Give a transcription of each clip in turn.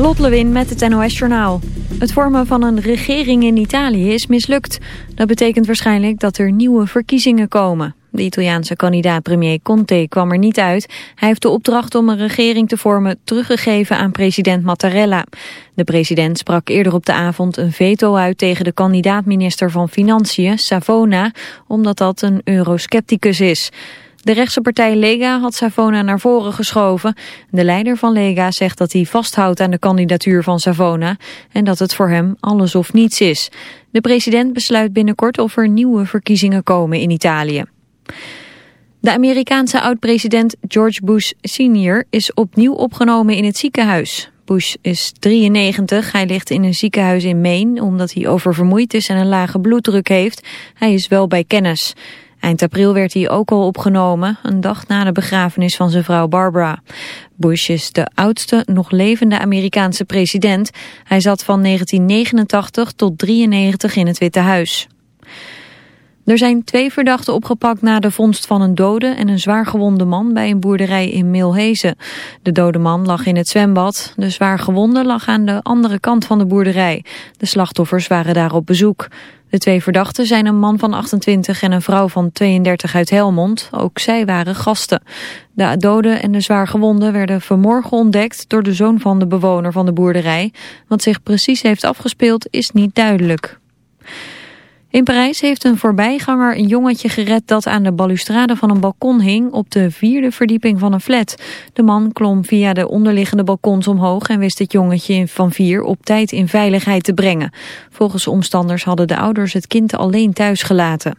Lot Lewin met het NOS Journaal. Het vormen van een regering in Italië is mislukt. Dat betekent waarschijnlijk dat er nieuwe verkiezingen komen. De Italiaanse kandidaat premier Conte kwam er niet uit. Hij heeft de opdracht om een regering te vormen teruggegeven aan president Mattarella. De president sprak eerder op de avond een veto uit tegen de kandidaat-minister van Financiën, Savona, omdat dat een euroscepticus is. De rechtse partij Lega had Savona naar voren geschoven. De leider van Lega zegt dat hij vasthoudt aan de kandidatuur van Savona en dat het voor hem alles of niets is. De president besluit binnenkort of er nieuwe verkiezingen komen in Italië. De Amerikaanse oud-president George Bush senior is opnieuw opgenomen in het ziekenhuis. Bush is 93, hij ligt in een ziekenhuis in Maine omdat hij oververmoeid is en een lage bloeddruk heeft. Hij is wel bij kennis. Eind april werd hij ook al opgenomen, een dag na de begrafenis van zijn vrouw Barbara. Bush is de oudste nog levende Amerikaanse president. Hij zat van 1989 tot 93 in het Witte Huis. Er zijn twee verdachten opgepakt na de vondst van een dode en een zwaargewonde man bij een boerderij in Milhezen. De dode man lag in het zwembad, de zwaargewonde lag aan de andere kant van de boerderij. De slachtoffers waren daar op bezoek. De twee verdachten zijn een man van 28 en een vrouw van 32 uit Helmond. Ook zij waren gasten. De doden en de zwaargewonden werden vanmorgen ontdekt door de zoon van de bewoner van de boerderij. Wat zich precies heeft afgespeeld is niet duidelijk. In Parijs heeft een voorbijganger een jongetje gered dat aan de balustrade van een balkon hing op de vierde verdieping van een flat. De man klom via de onderliggende balkons omhoog en wist het jongetje van vier op tijd in veiligheid te brengen. Volgens omstanders hadden de ouders het kind alleen thuis gelaten.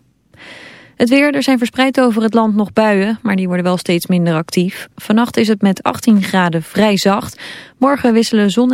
Het weer, er zijn verspreid over het land nog buien, maar die worden wel steeds minder actief. Vannacht is het met 18 graden vrij zacht. Morgen wisselen zon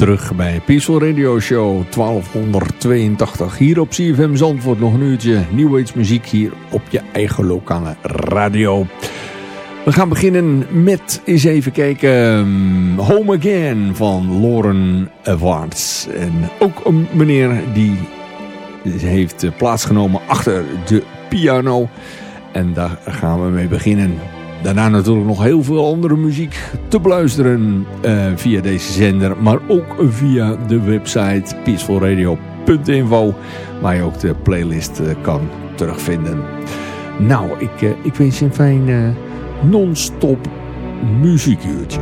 Terug bij Peaceful Radio Show 1282. Hier op CFM Zandvoort nog een uurtje New Age muziek hier op je eigen lokale radio. We gaan beginnen met eens even kijken um, Home Again van Lauren Awards. En ook een meneer die heeft plaatsgenomen achter de piano. En daar gaan we mee beginnen. Daarna natuurlijk nog heel veel andere muziek te beluisteren uh, via deze zender. Maar ook via de website peacefulradio.info. Waar je ook de playlist uh, kan terugvinden. Nou, ik, uh, ik wens je een fijn non-stop muziekuurtje.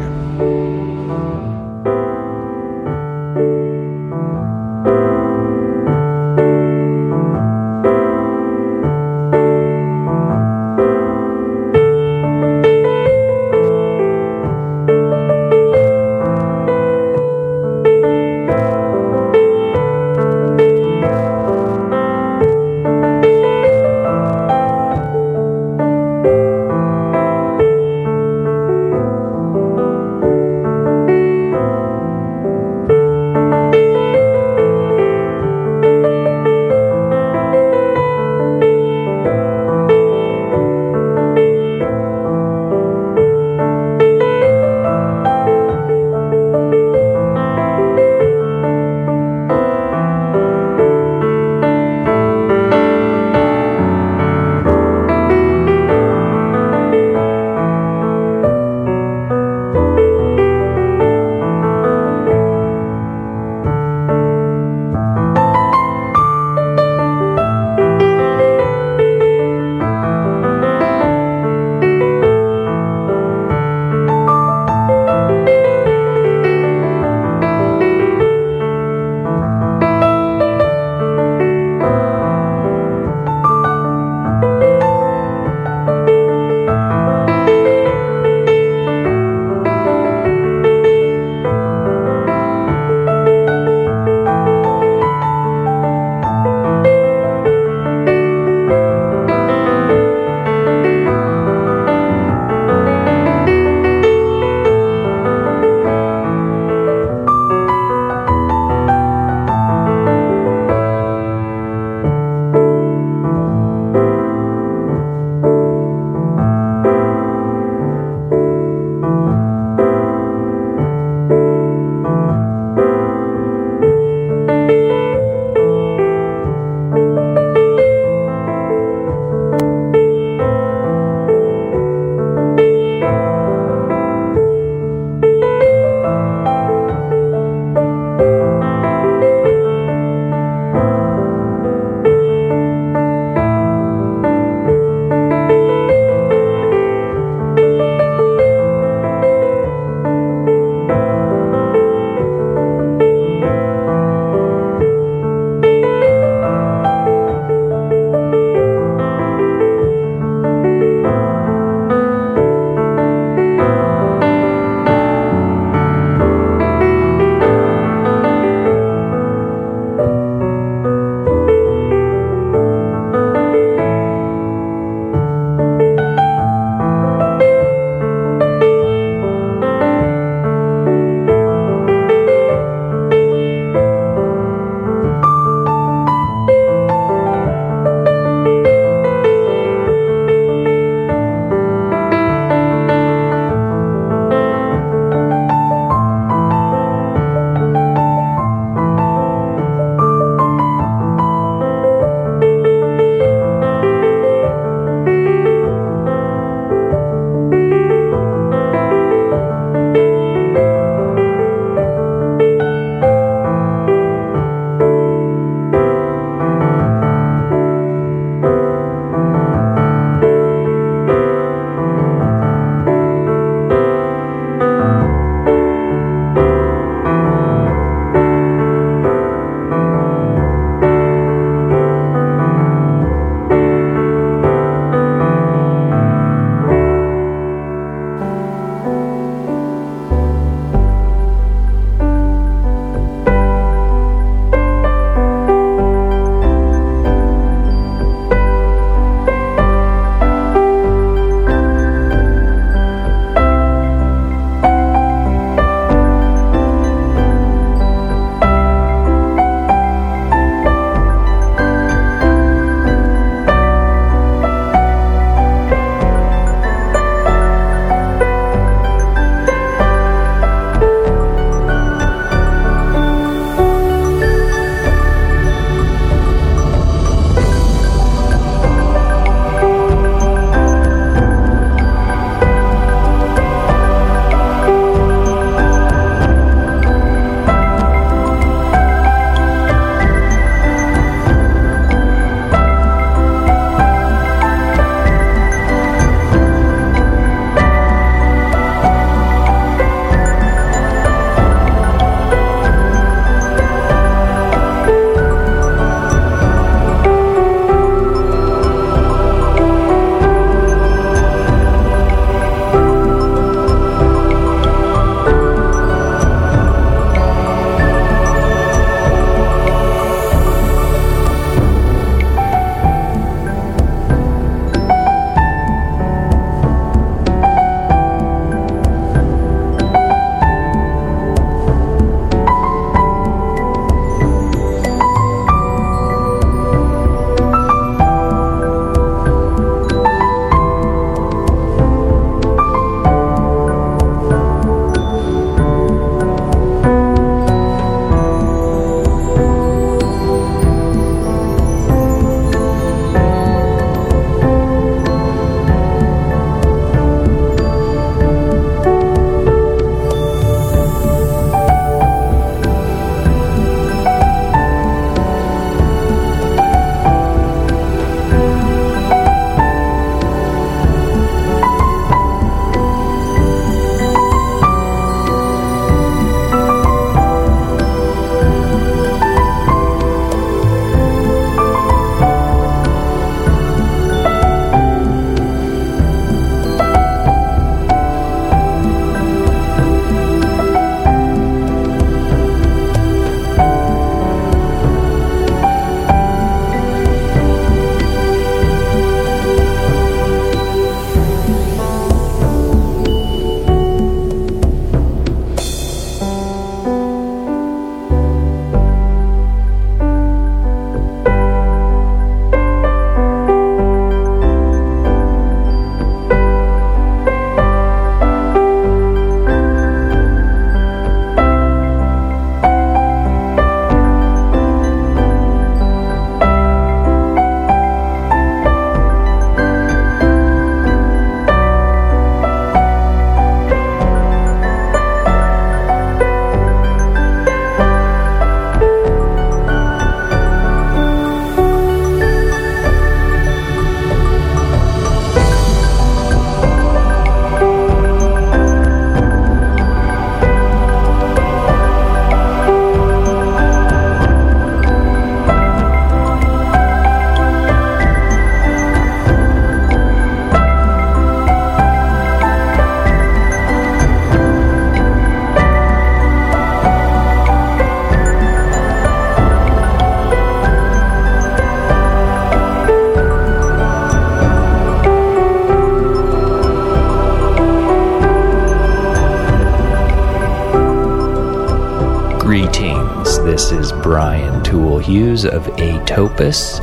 This is Brian Tool Hughes of Atopus.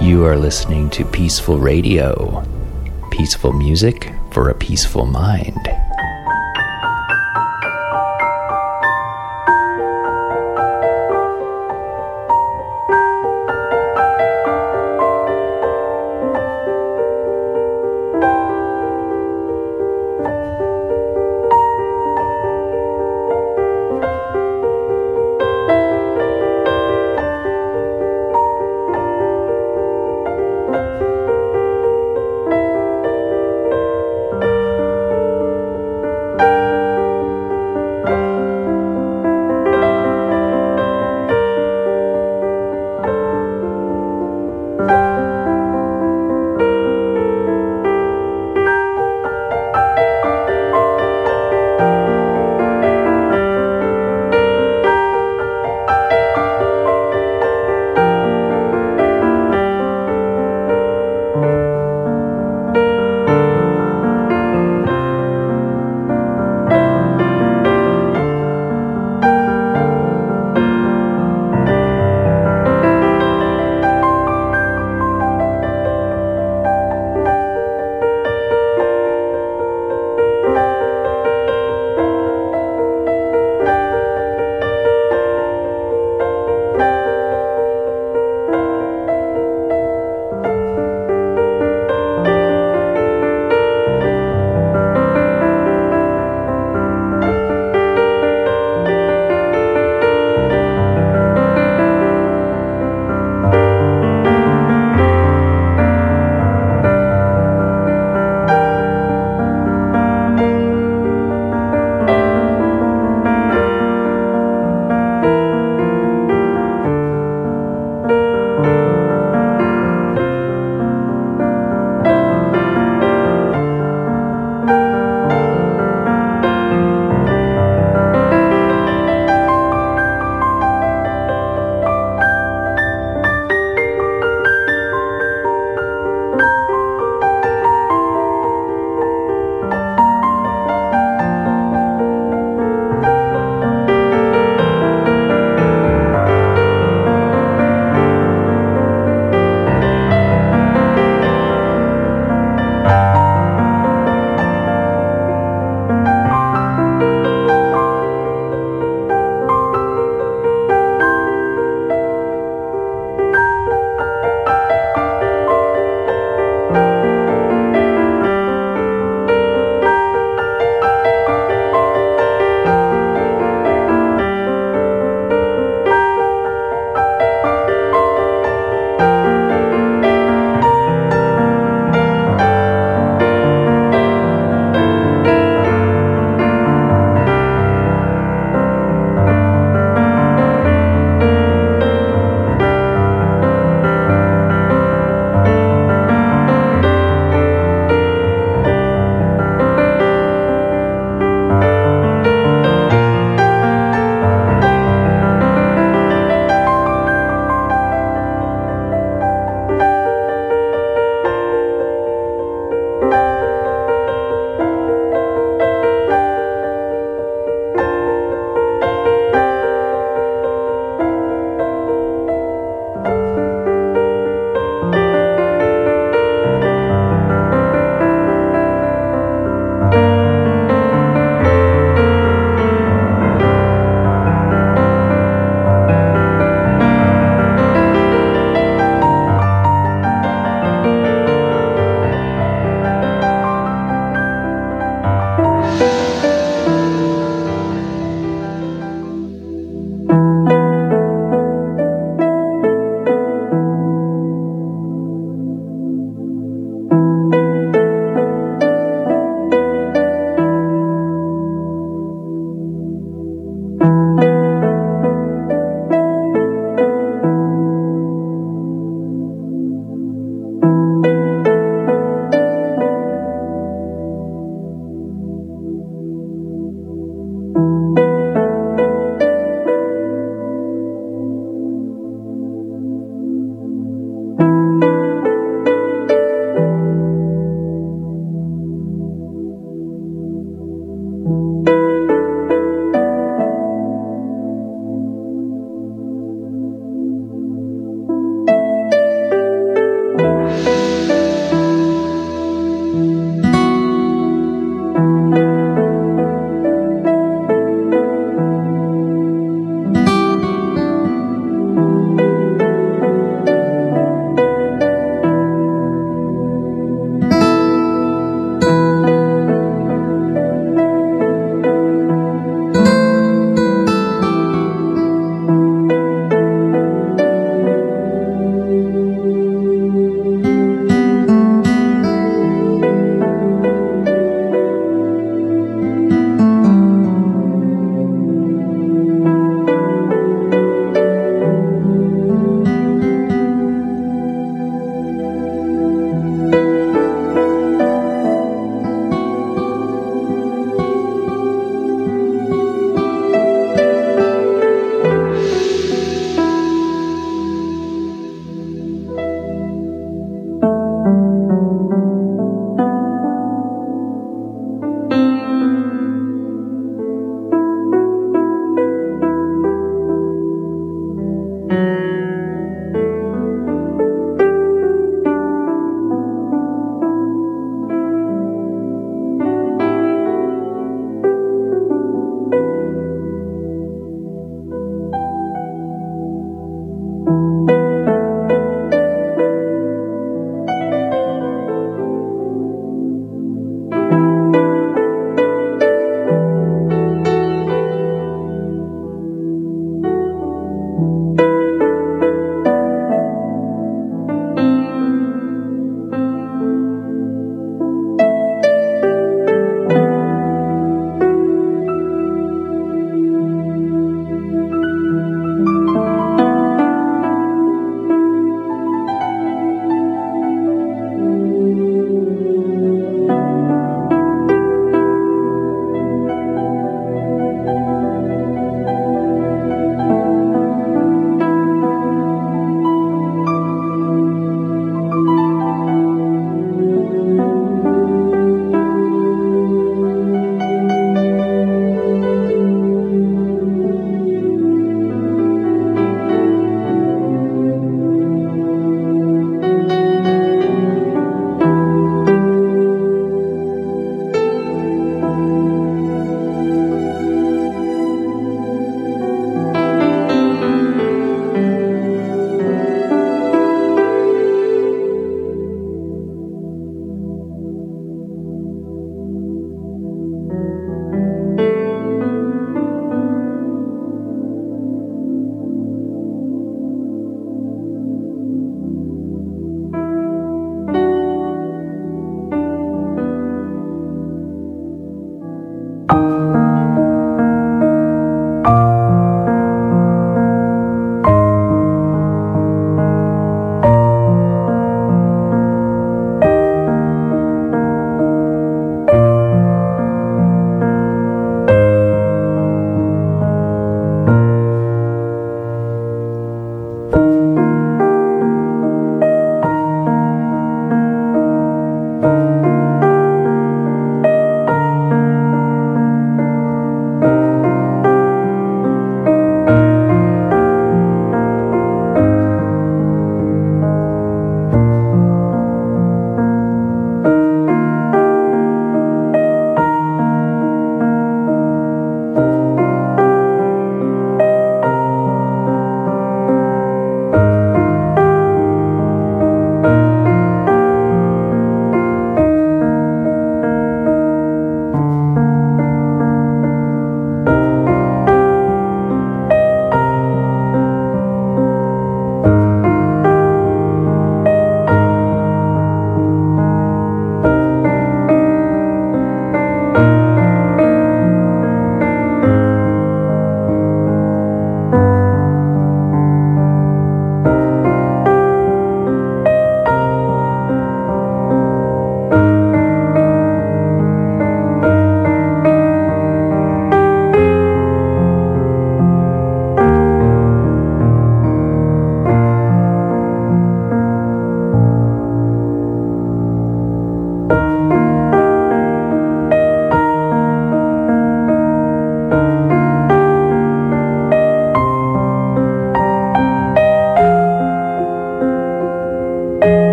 You are listening to Peaceful Radio. Peaceful music for a peaceful mind.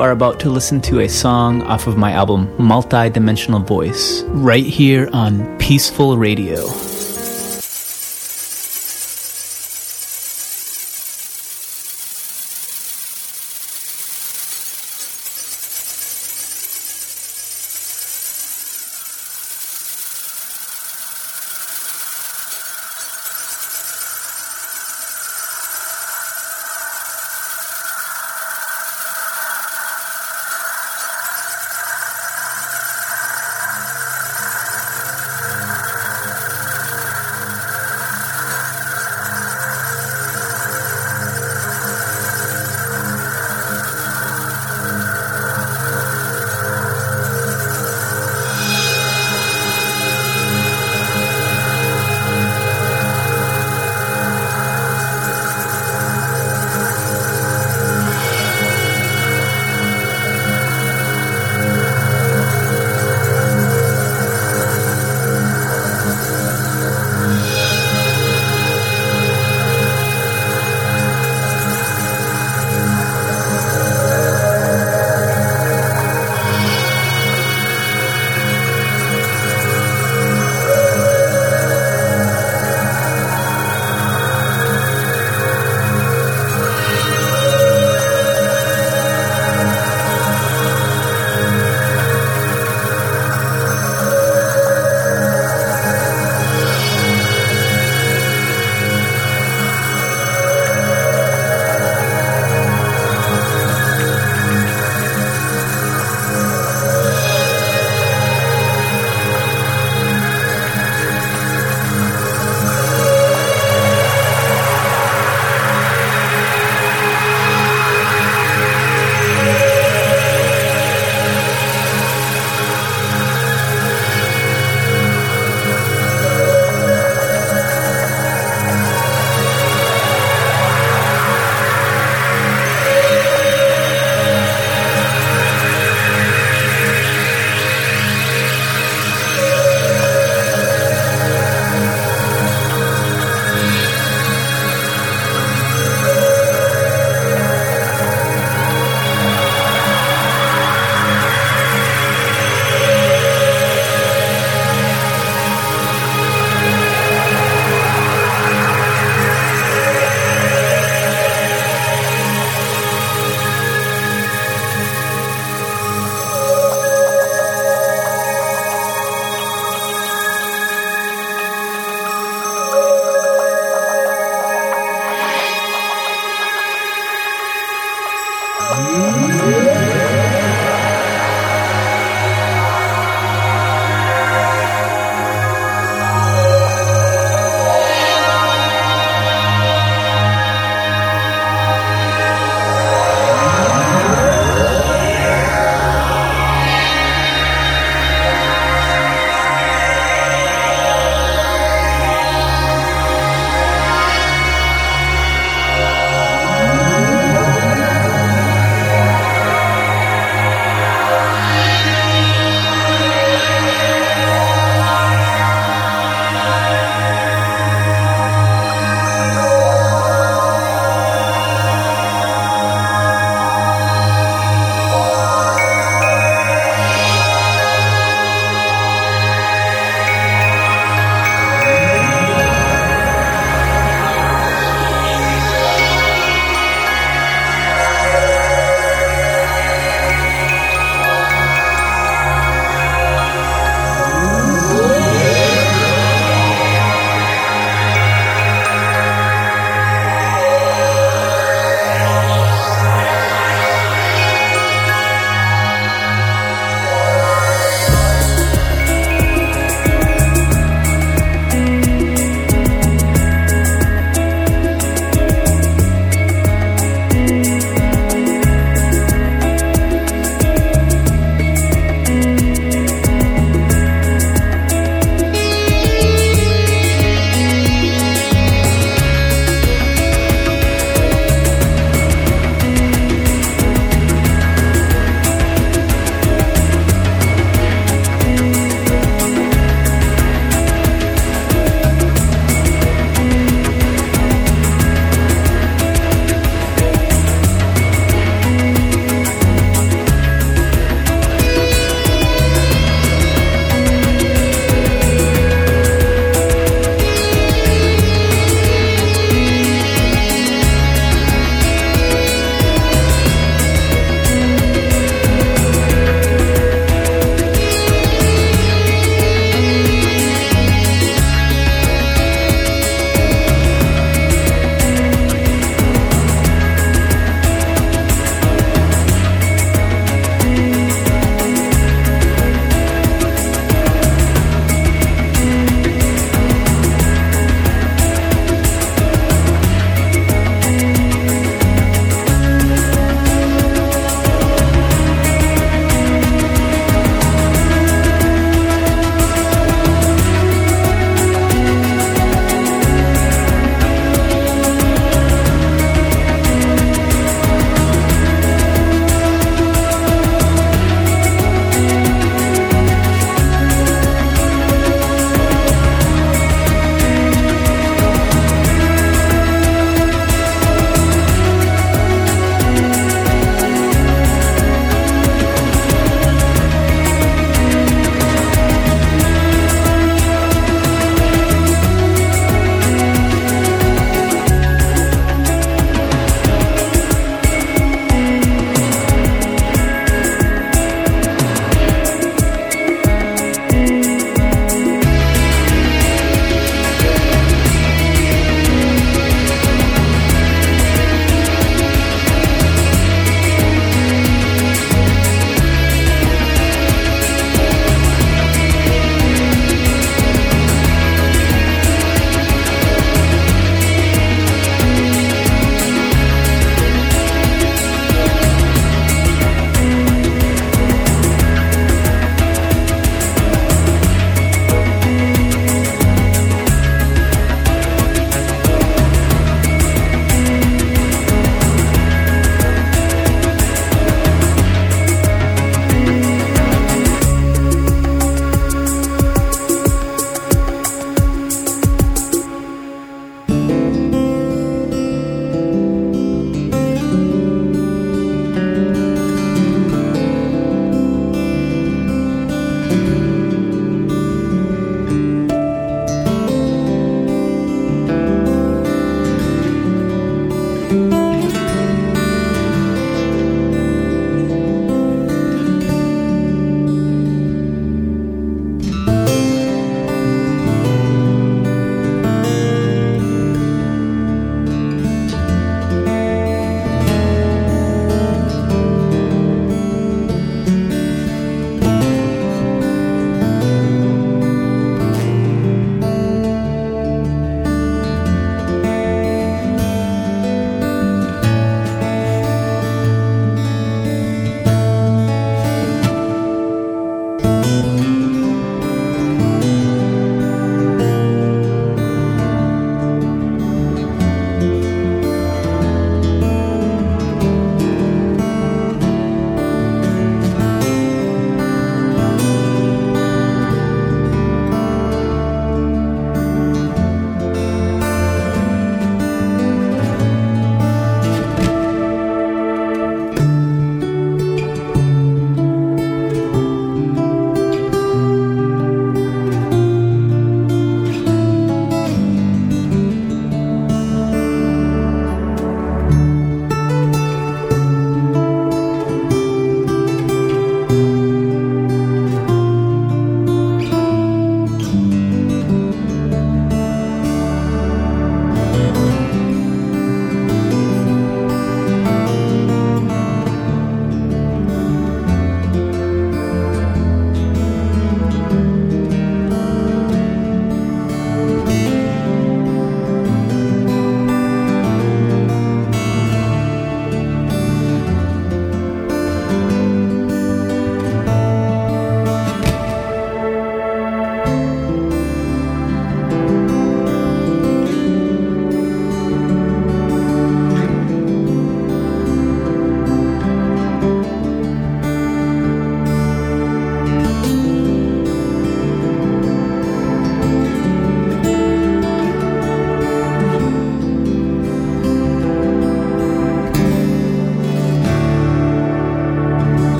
You are about to listen to a song off of my album Multi Dimensional Voice, right here on Peaceful Radio.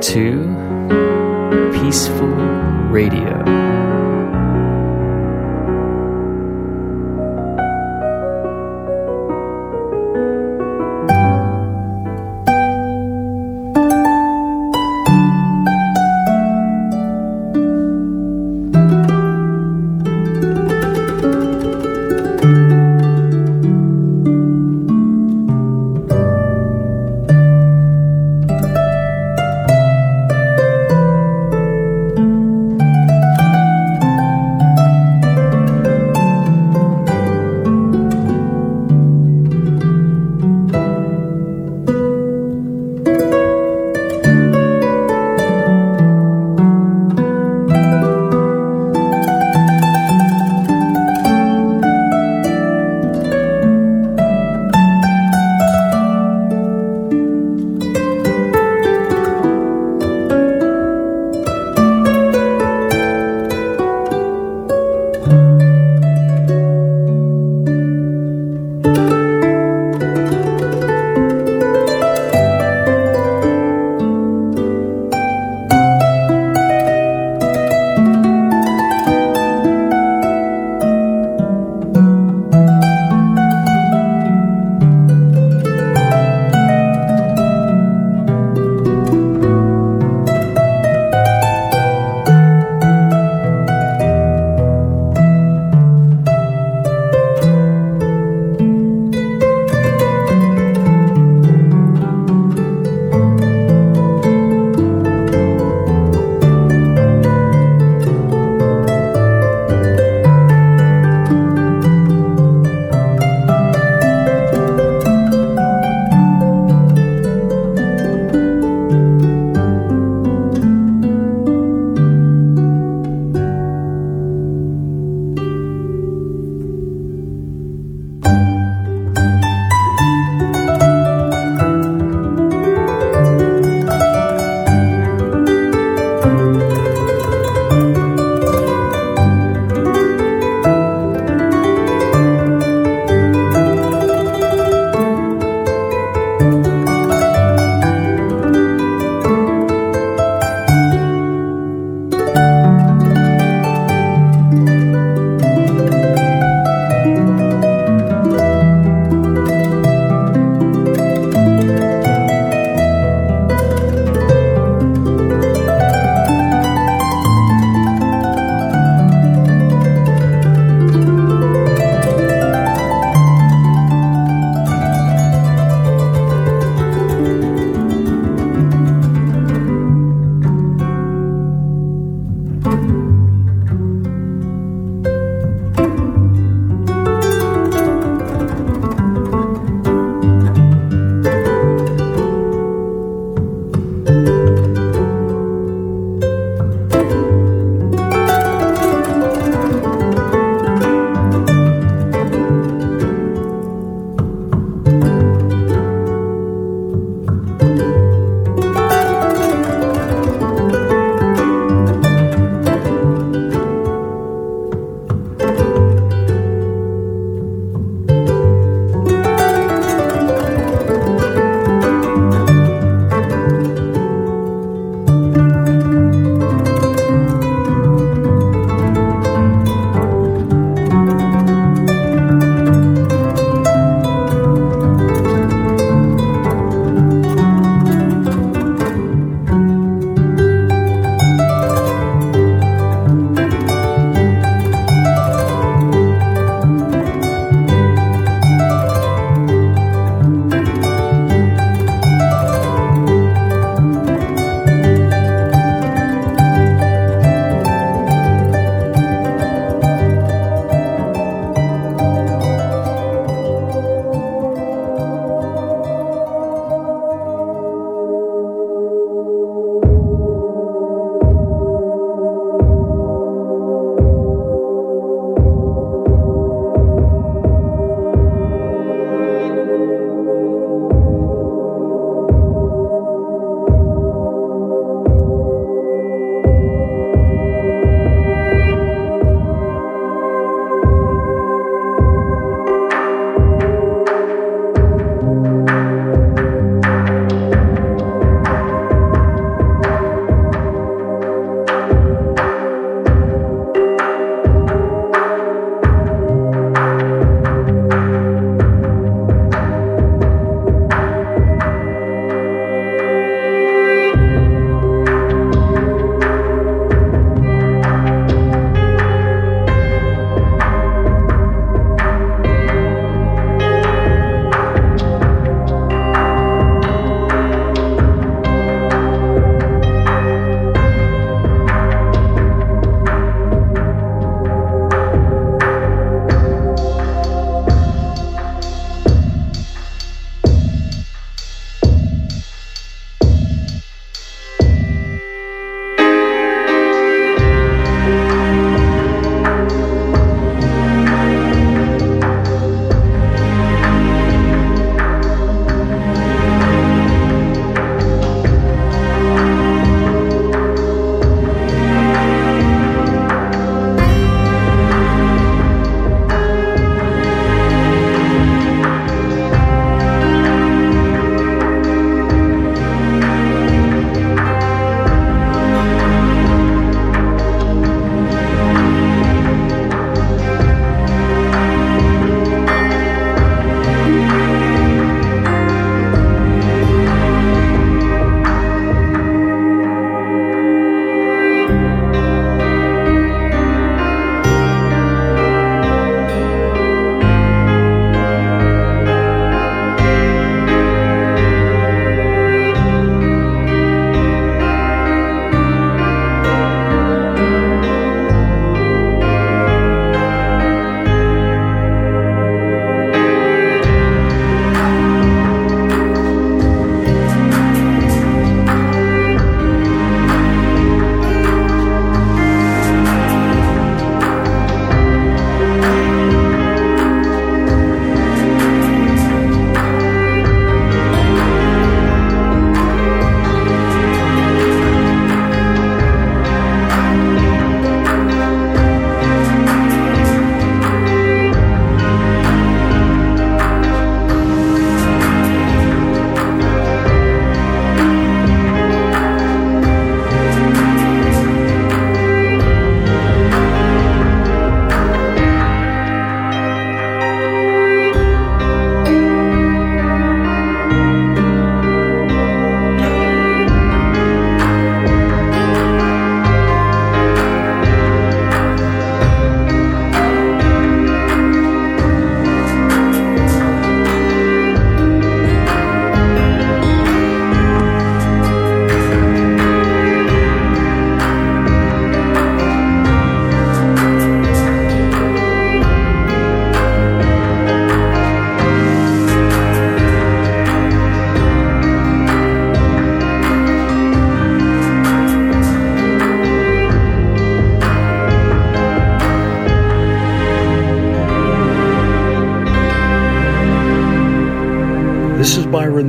To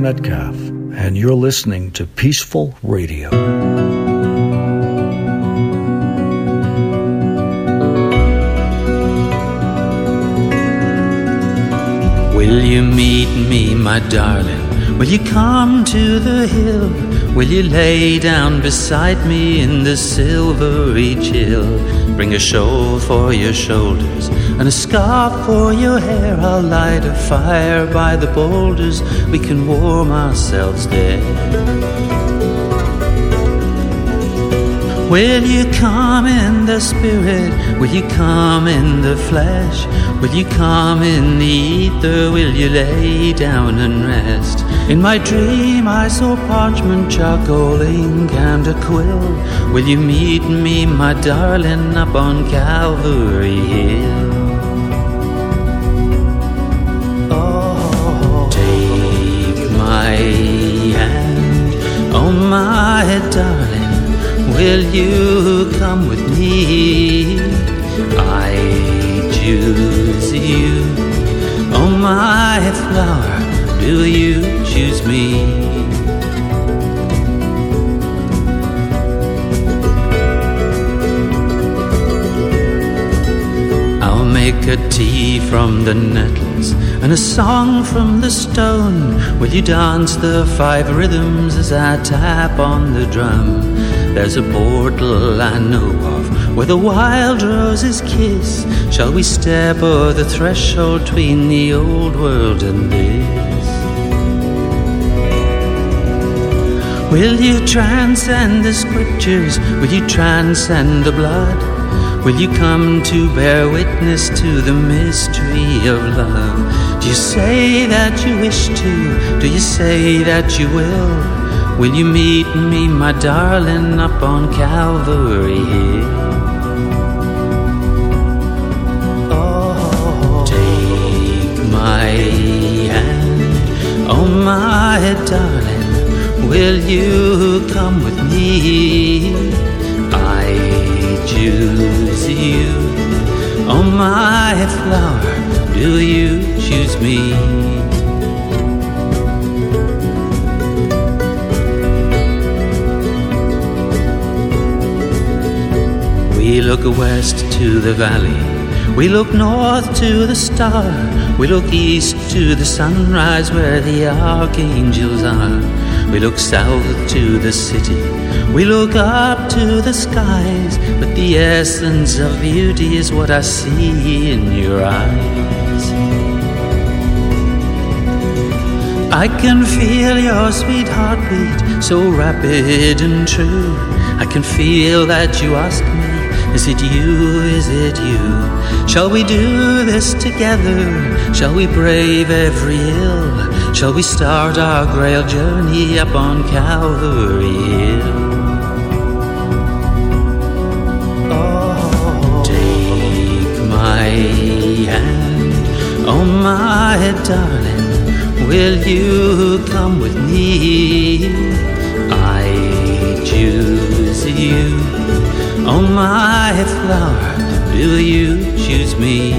Byron Metcalf, and you're listening to Peaceful Radio. Will you meet me, my darling? Will you come to the hill? Will you lay down beside me in the silvery chill? Bring a shawl for your shoulders and a scarf for your hair. I'll light a fire by the boulders. We can warm ourselves there. Will you come in the spirit? Will you come in the flesh? Will you come in the ether? Will you lay down and rest? In my dream I saw parchment, charcoal, ink and a quill. Will you meet me, my darling, up on Calvary Hill? Will you come with me? I choose you, oh my flower do you choose me? I'll make a tea from the nettles and a song from the stone. Will you dance the five rhythms as I tap on the drum? There's a portal I know of where the wild roses kiss. Shall we step o'er the threshold between the old world and this? Will you transcend the scriptures? Will you transcend the blood? Will you come to bear witness to the mystery of love? Do you say that you wish to? Do you say that you will? Will you meet me, my darling, up on Calvary Hill? Oh, take my hand, oh my darling. Will you come with me? I choose you. Oh, my flower, do you choose me? We look west to the valley. We look north to the star. We look east to the sunrise where the archangels are. We look south to the city. We look up to the skies. But the essence of beauty is what I see in your eyes. I can feel your sweet heartbeat, so rapid and true. I can feel that you ask me, is it you, is it you? Shall we do this together? Shall we brave every ill? Shall we start our grail journey up on Calvary Hill? Oh, take my hand, oh my darling, will you come with me? I choose you, my flower, do you choose me?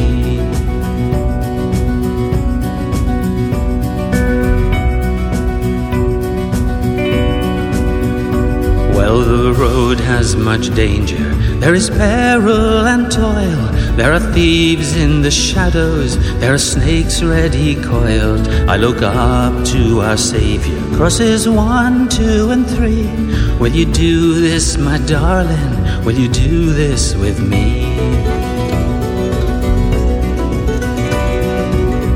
Well, the road has much danger. There is peril and toil. There are thieves in the shadows. There are snakes ready coiled. I look up to our Savior. Crosses one, two, and three. Will you do this, my darling? Will you do this with me?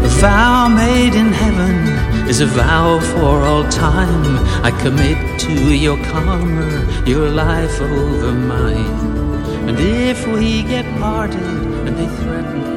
A vow made in heaven is a vow for all time. I commit to your karma, your life over mine. And if we get parted and they threaten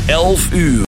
11 uur.